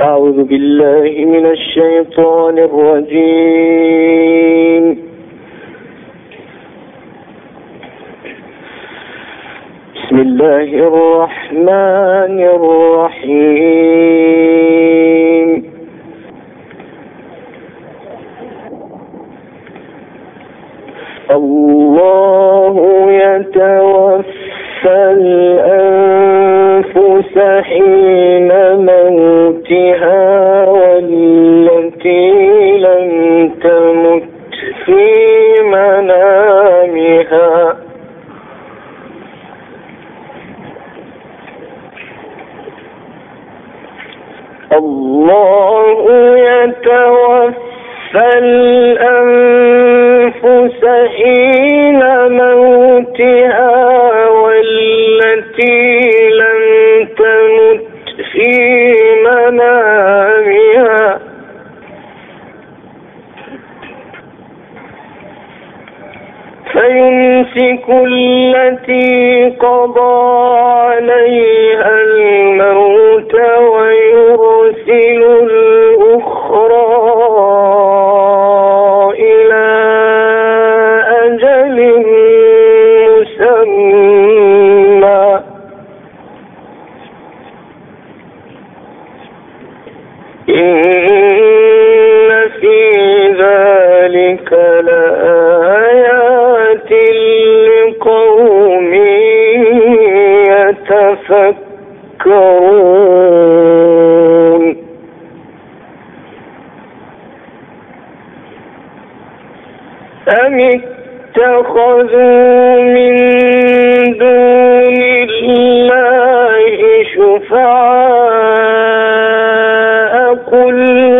أعوذ بالله من الشيطان الرجيم. بسم الله الرحمن الرحيم. الله يتوفى الأنفس حين موتها والتي لم تمت في منامها الله يتوفى الأنفس حين موتها والتي فيمسك التي قضى عليها الموت ويرسل يتفكرون. أم اتخذوا من دون الله شفعاء؟ قل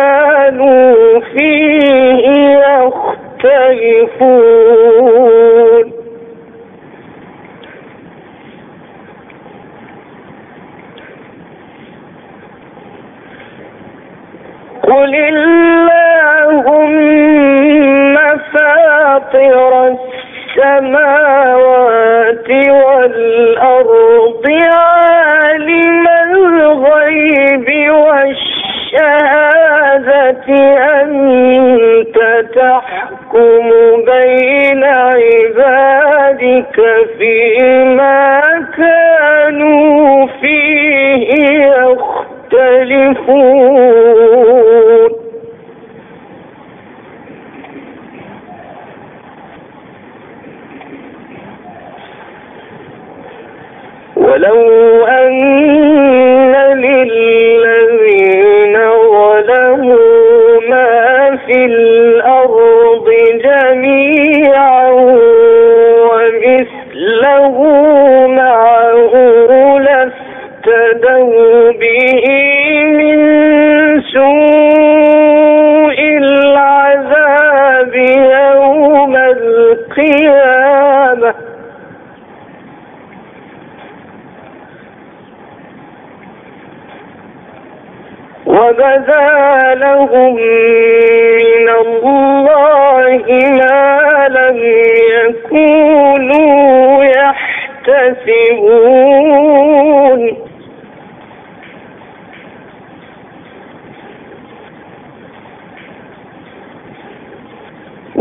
كانوا فيه يختلفون. قل اللهم فاطر السماوات والأرض عالم الغيب والشهادة أنت تحكم بين عبادك فيما كانوا فيه يختلفون القيامة وبدا لهم من الله ما لم يكونوا يحتسبون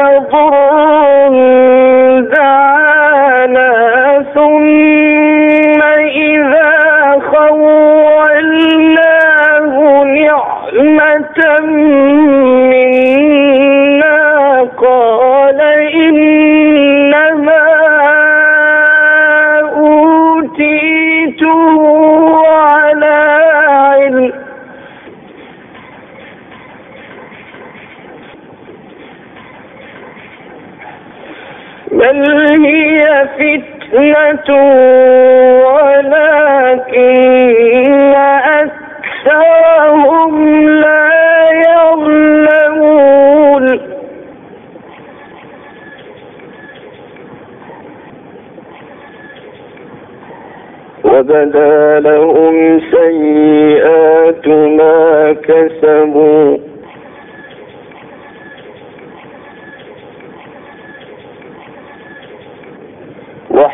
ضر وبدا لهم سيئات ما كسبوا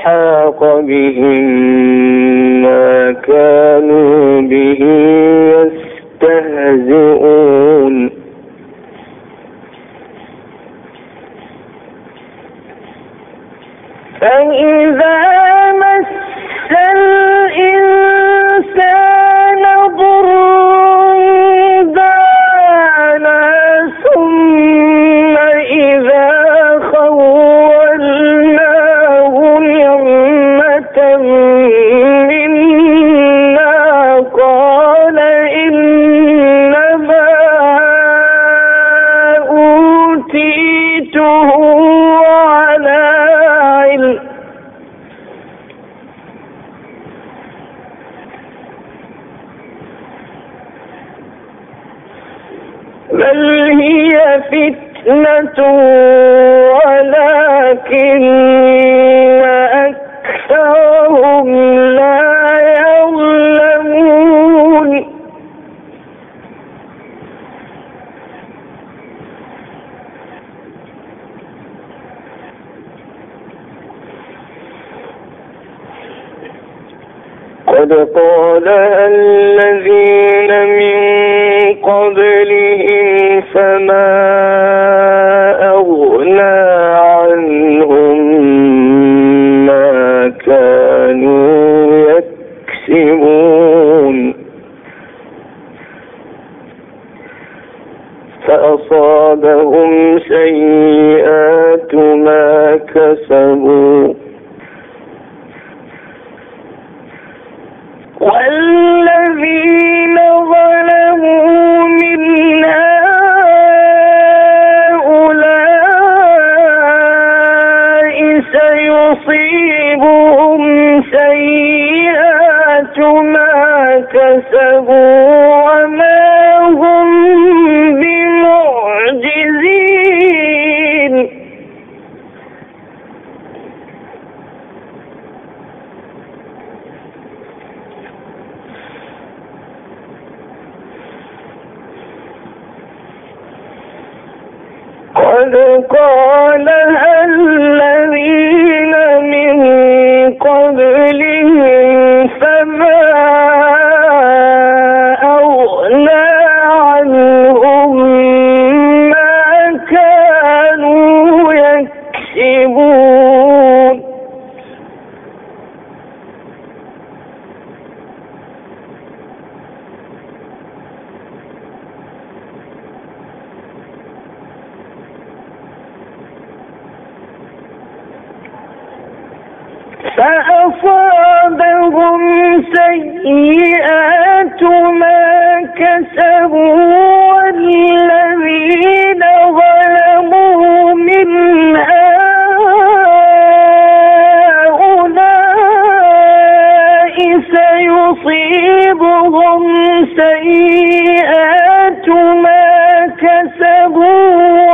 وحاق بهم ما كانوا به يستهزئون بل هي فتنة ولكن أصابهم سيئات ما كسبوا والذين ظلموا من هؤلاء سيصيبهم سيئات ما كسبوا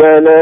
ذلك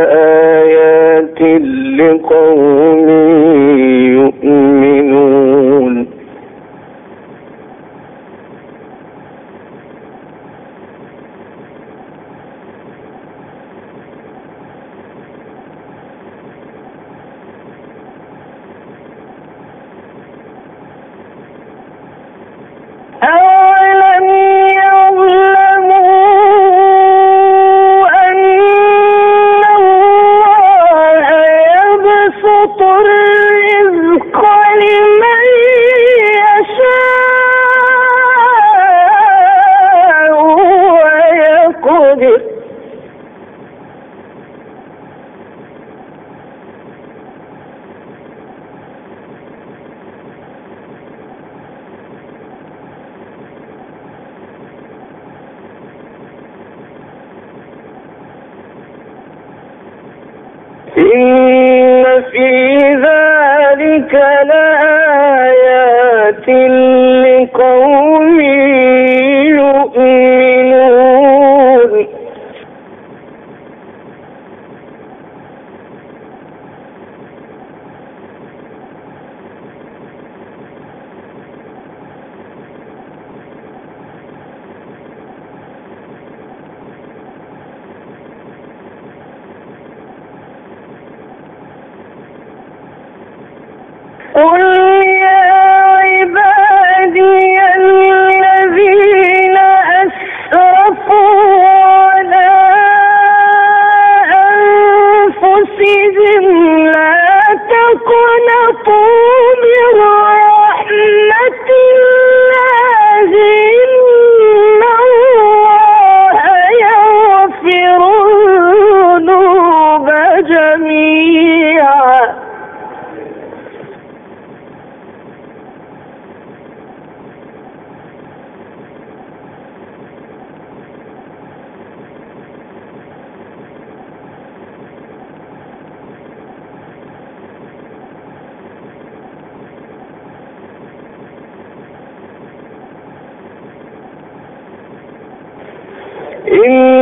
إن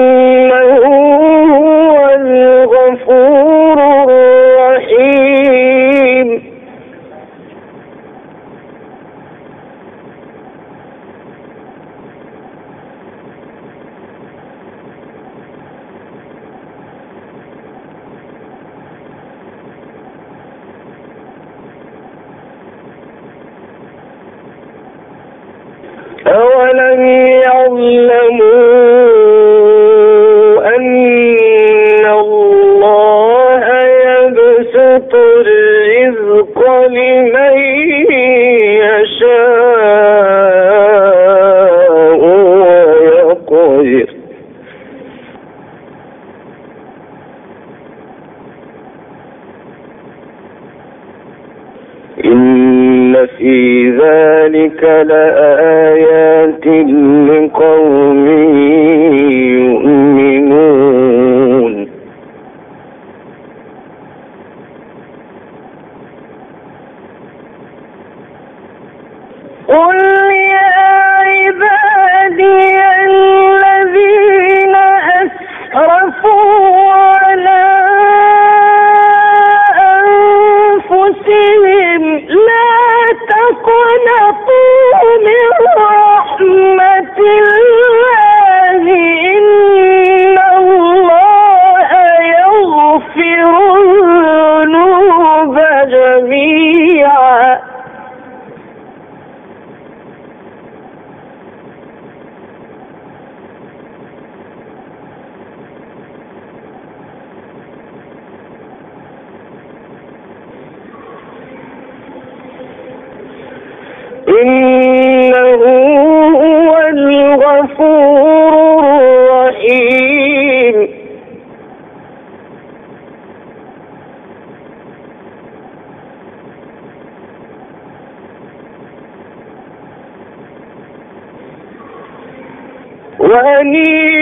وأنيبوا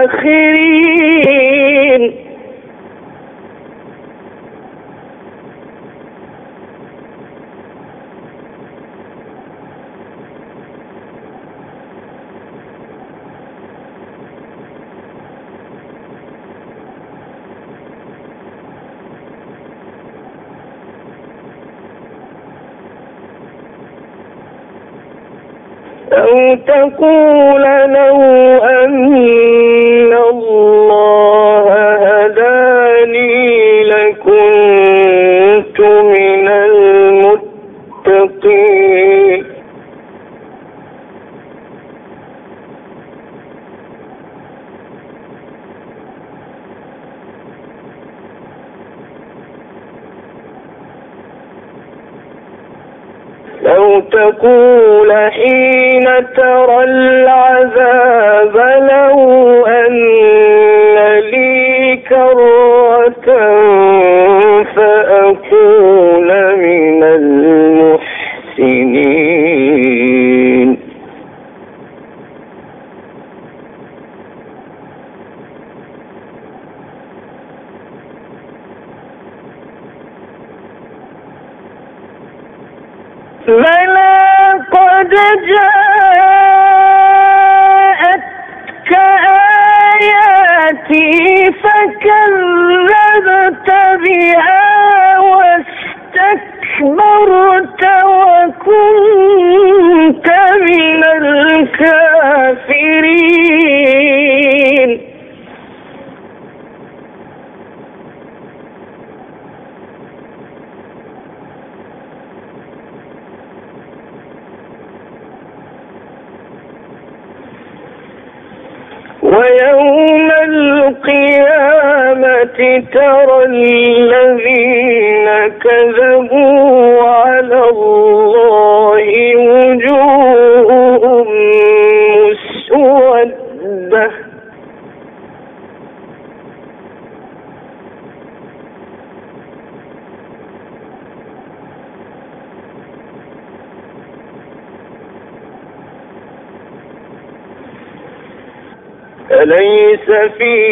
الآخرين. أو تقول لو ترى الذين كذبوا على الله وجوههم مسودة. أليس في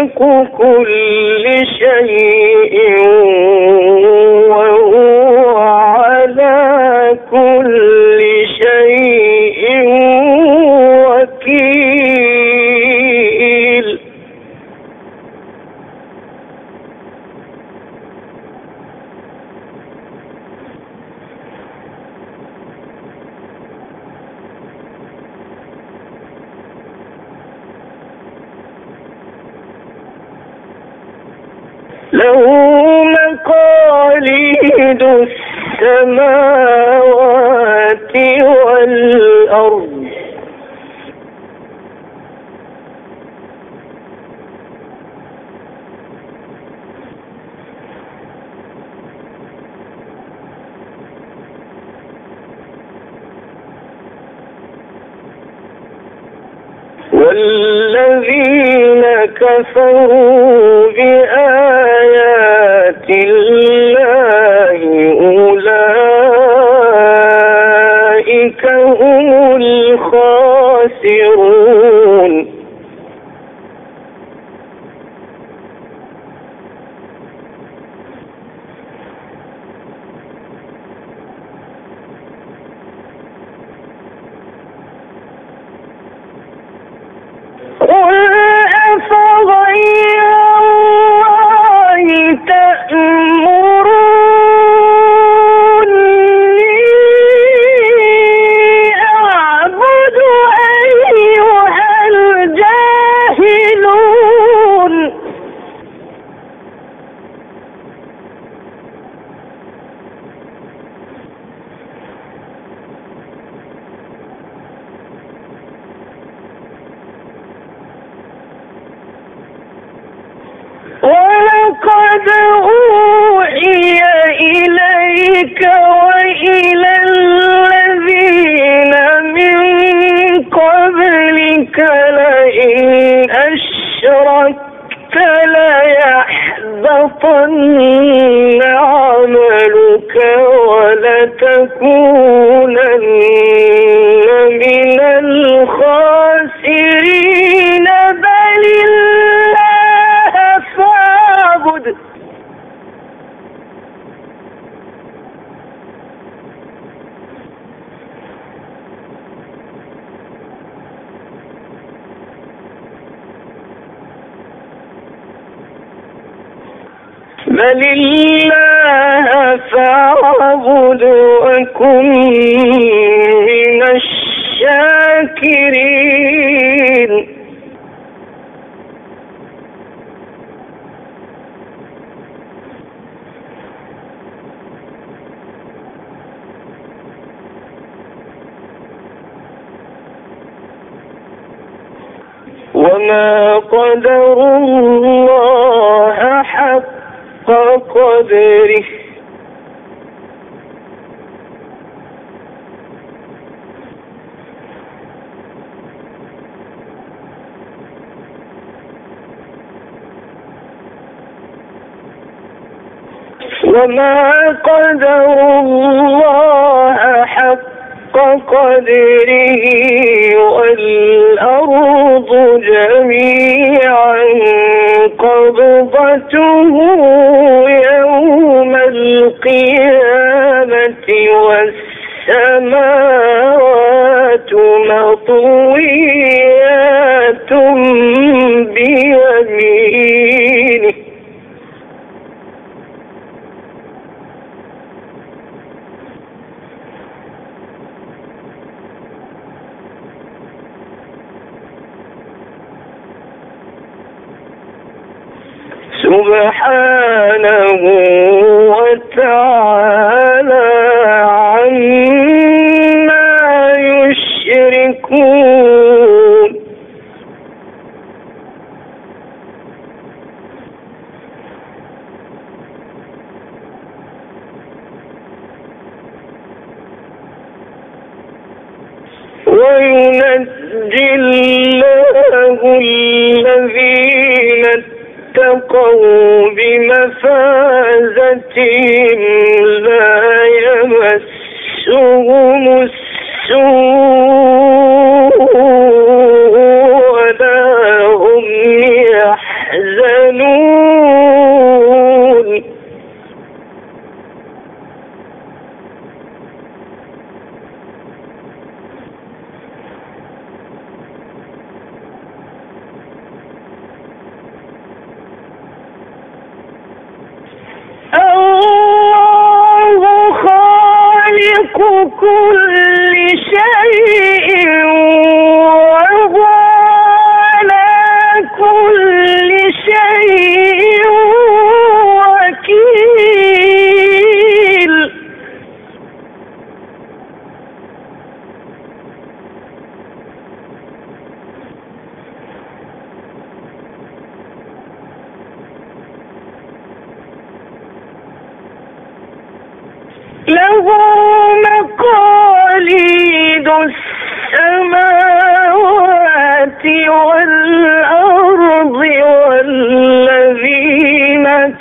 مالك كل شيء وهو على كل شيء كفروا بآيات الله وقدر الله حق قدره وما قدر الله قدره والأرض جميعا قبضته يوم القيامة والسماوات مطويات بيمينه كل شيء وهو على كل شيء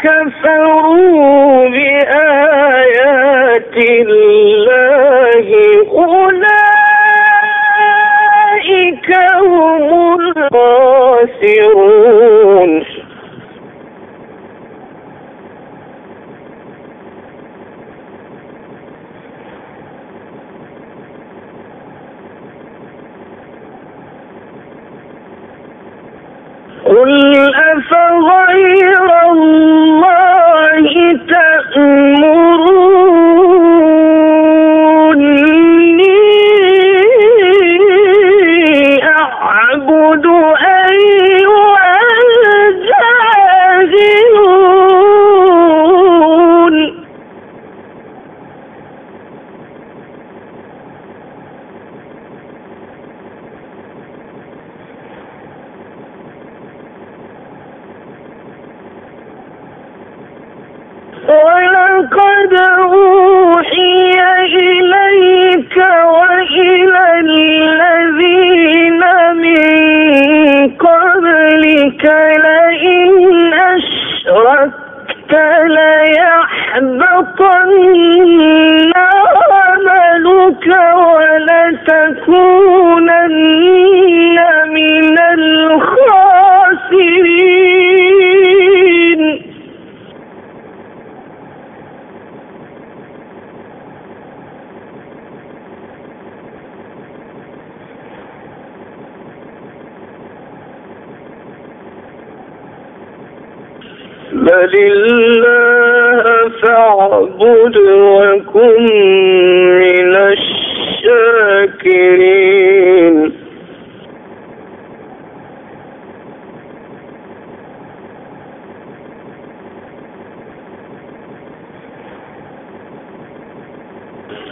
كفروا بآيات الله أولئك هم الخاسرون. قبلك لئن أشركت ليحبطن عملك ولتكونن من الخاسرين. بل الله فاعبد وكن من الشاكرين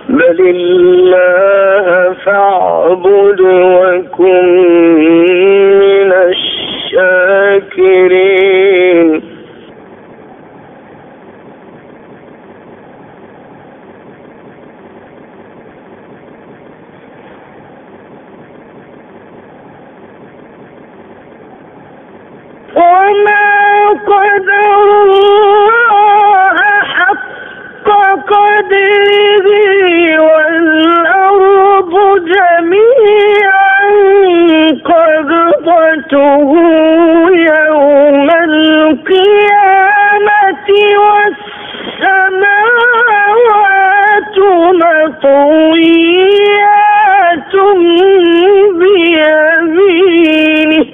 بل الله فاعبد وكن من الشاكرين يوم القيامة والسماوات مطويات بيمينه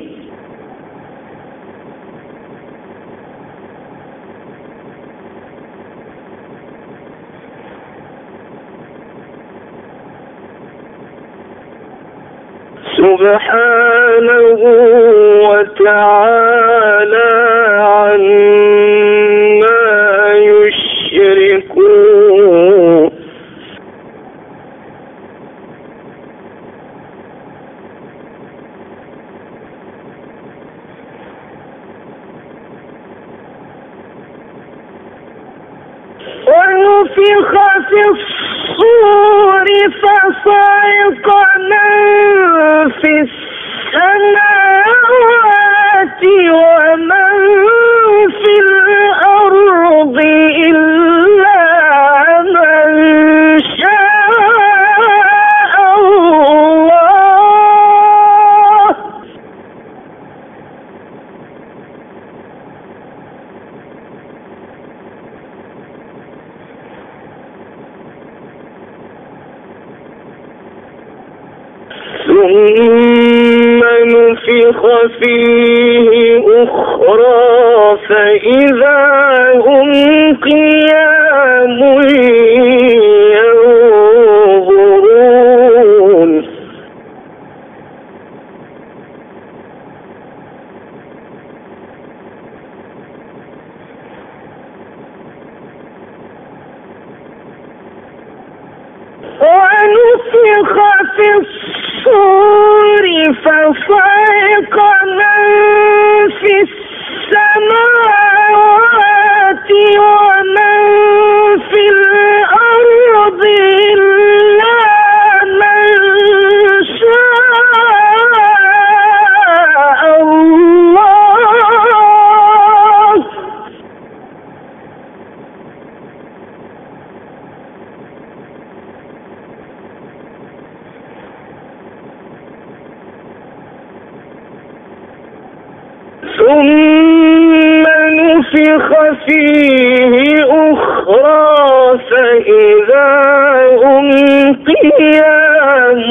سبحانه وتعالى عما فی فيه أخرى فإذا هم قيام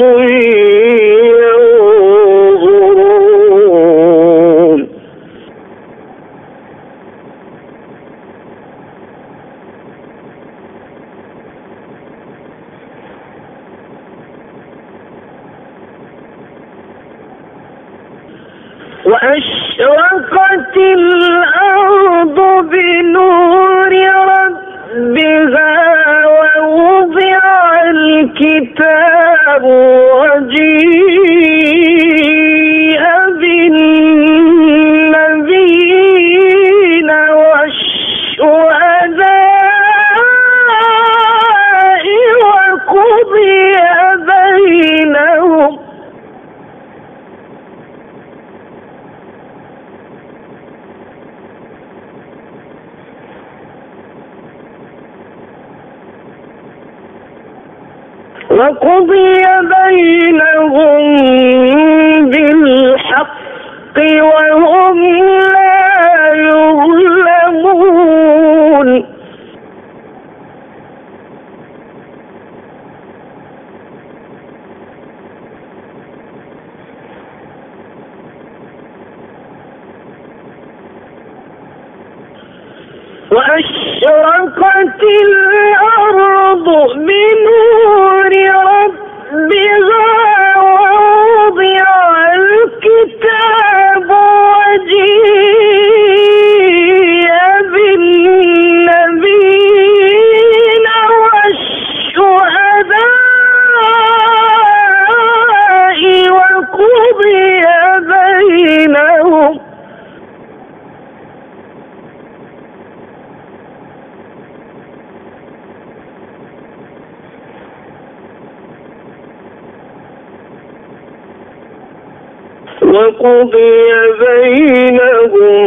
وقضي بينهم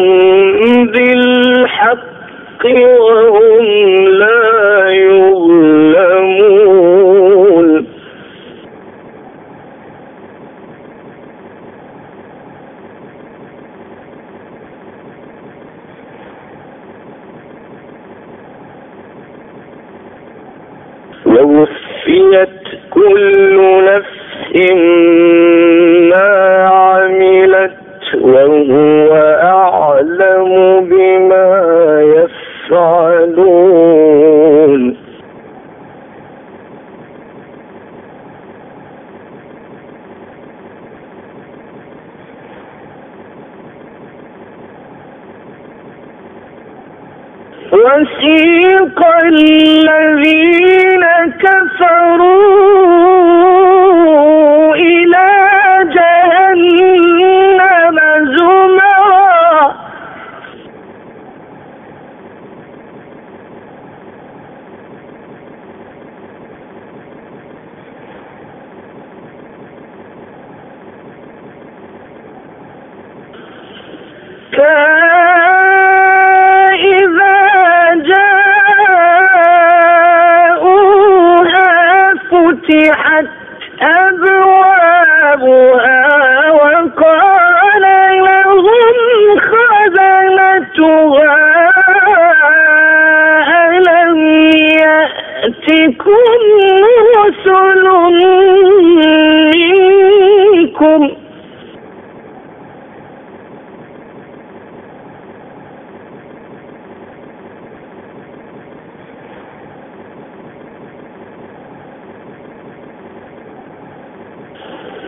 بالحق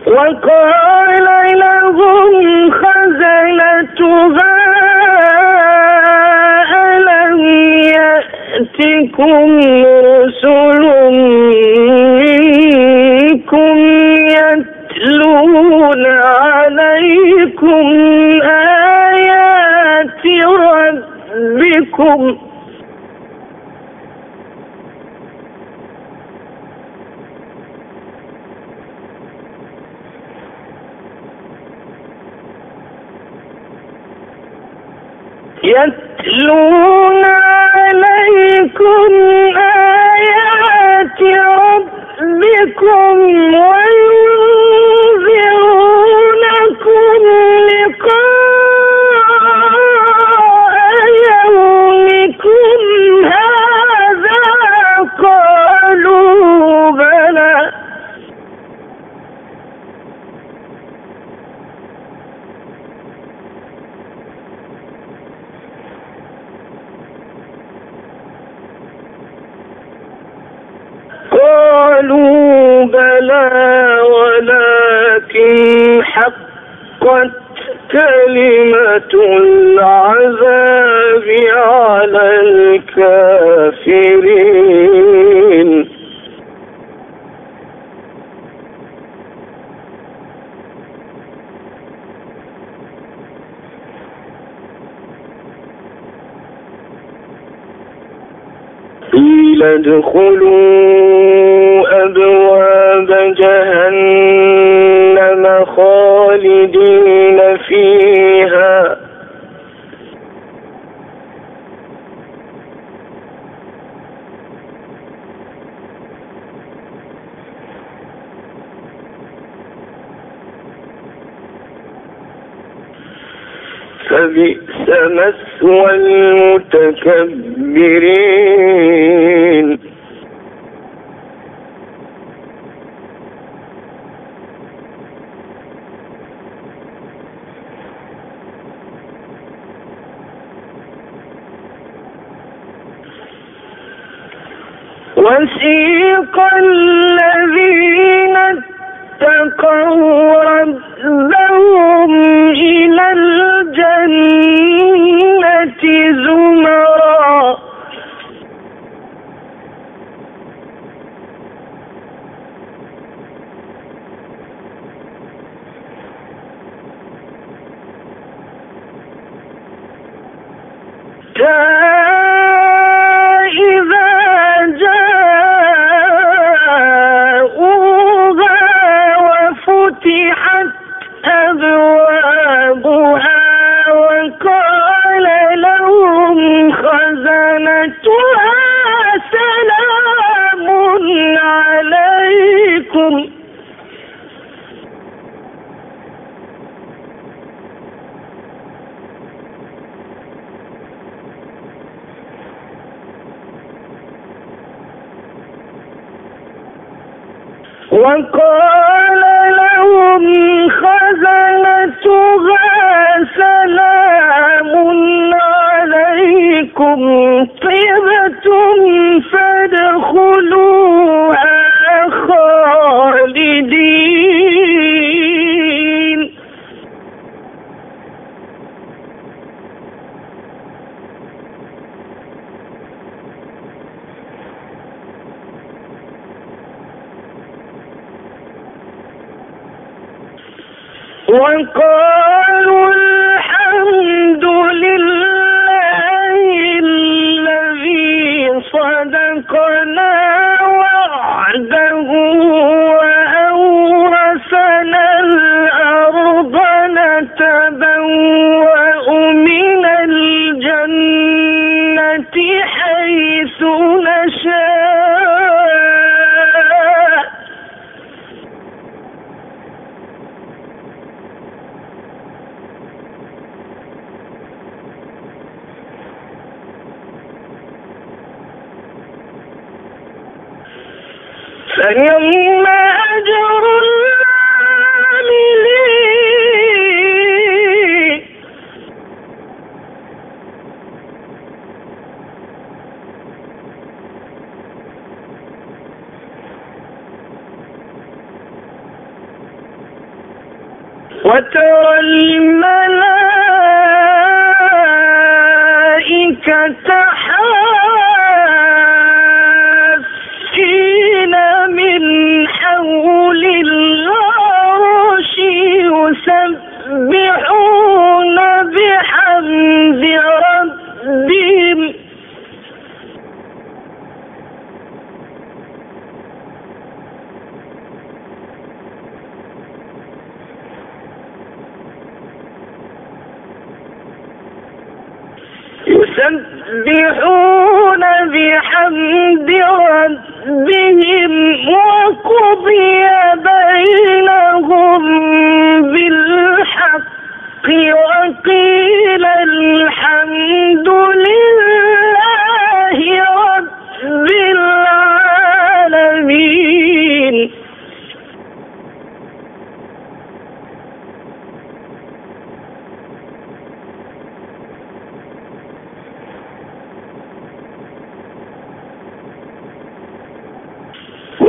وقال لهم خزنتها ألم يأتكم رسل منكم يتلون عليكم آيات ربكم؟ يتلون عليكم آيات ربكم وينذرونكم لقاء يومكم هذا قال شیرین قیل ادخلون فبئس مسوى المتكبرين وسيق وترى الملائكة حافين من حول العرش بحمد ربهم. يسبحون بحمد ربهم وقضي بينهم بالحق وقيل الحمد لله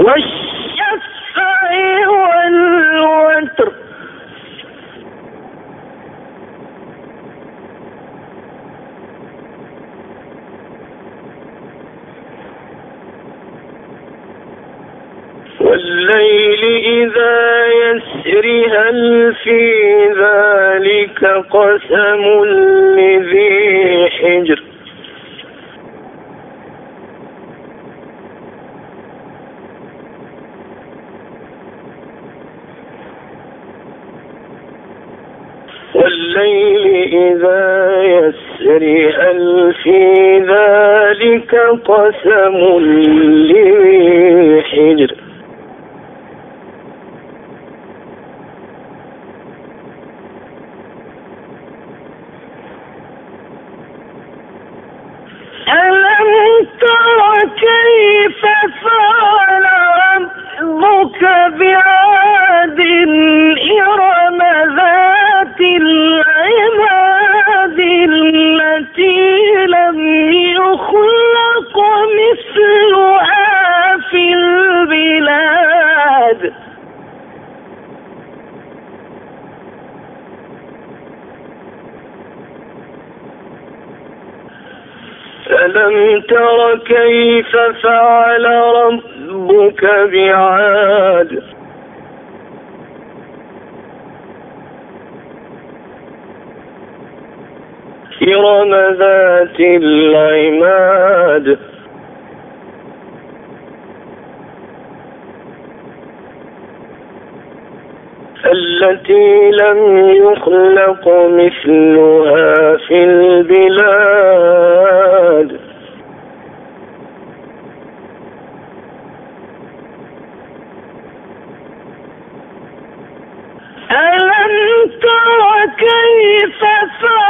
والشفع والوتر. والليل إذا يسر هل في ذلك قسم لذي حجر؟ والليل إذا يسر هل في ذلك قسم لذي العماد التي لم يخلق مثلها في البلاد۔ ألم تر كيف فعل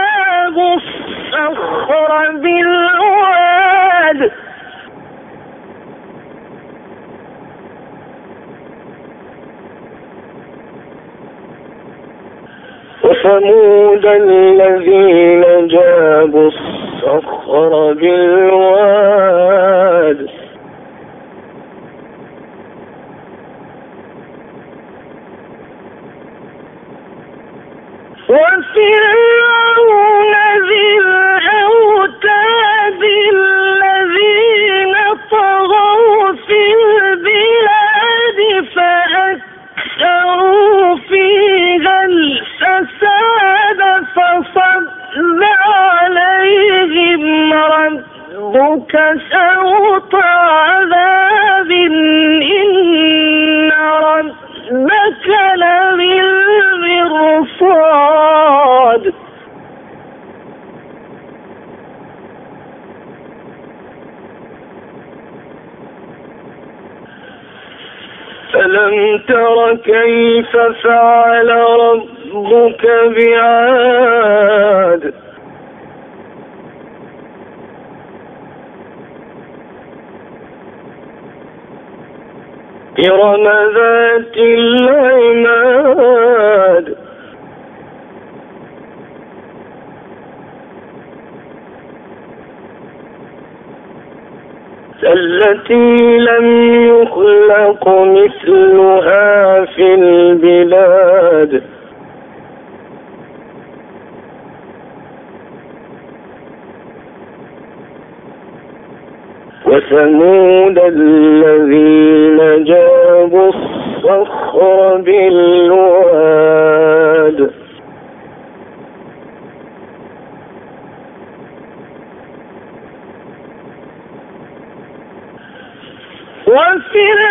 الصخر بالواد وثمود الذين جابوا الصخر بالواد. الفساد عليهم ربك سوط عذاب إن ربك لبالمرصاد. ألم تر كيف فعل ربك ربك بعاد إرم ذات العماد۔ التي لم يخلق مثلها في البلاد۔ وثمود الذين جابوا الصخر بالواد. وفرعون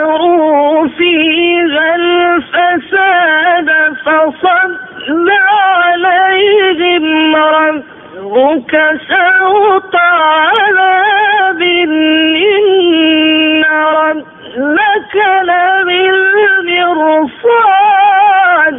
فأكثروا فيها الفساد فصد عليهم ربك سوط عذاب إن ربك لبالمرصاد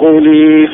فادخلي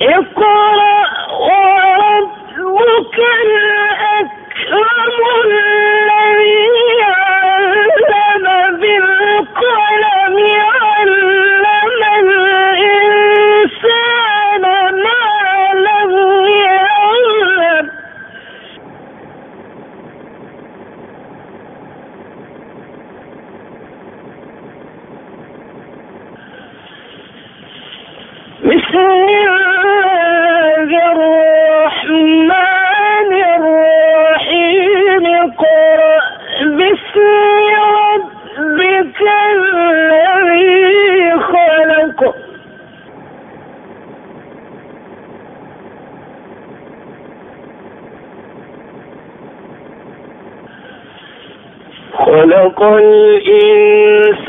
اقرأ وربك الأكرم الذي خلق الإنسان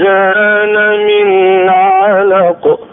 من علق.